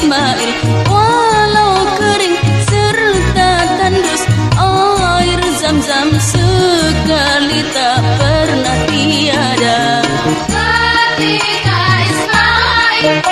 Ismail. Walau kering serta tandus Air zam-zam sekali tak pernah tiada. Ketika Ismail